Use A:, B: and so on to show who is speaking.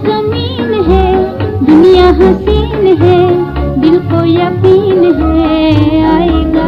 A: ज़मीन है दुनिया हसीन है दिल को यकीन है आएगा